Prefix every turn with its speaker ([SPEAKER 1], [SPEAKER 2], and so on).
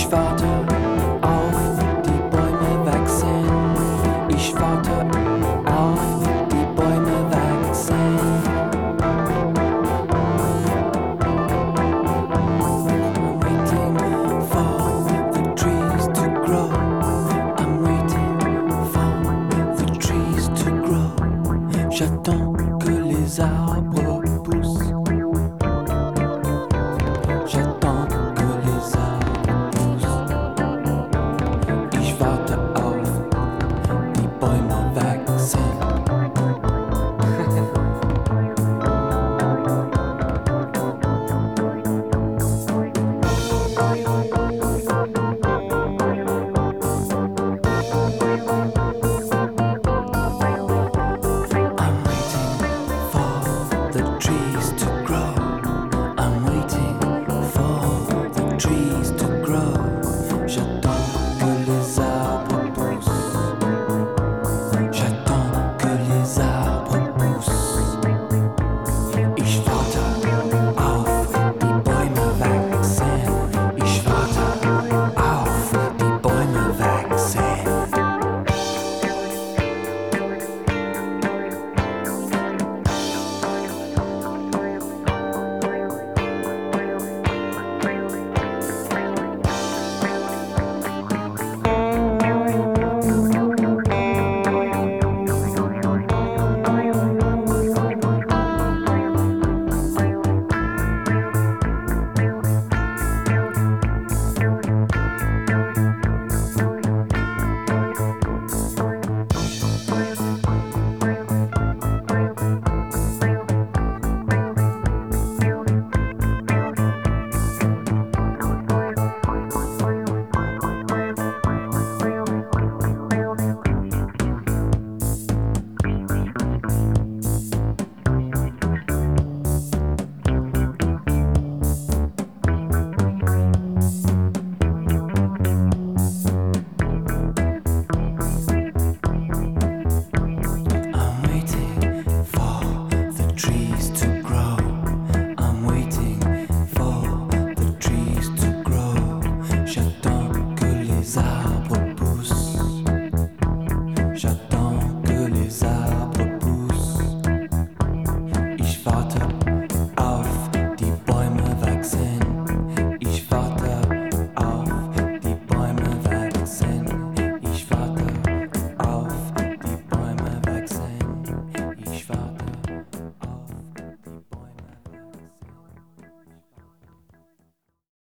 [SPEAKER 1] Ich warte auf die Bäume wachsen. Ich warte auf die Bäume wachsen. I'm waiting for the trees to grow. I'm waiting for the trees to grow. J'attends que les arbres poussent.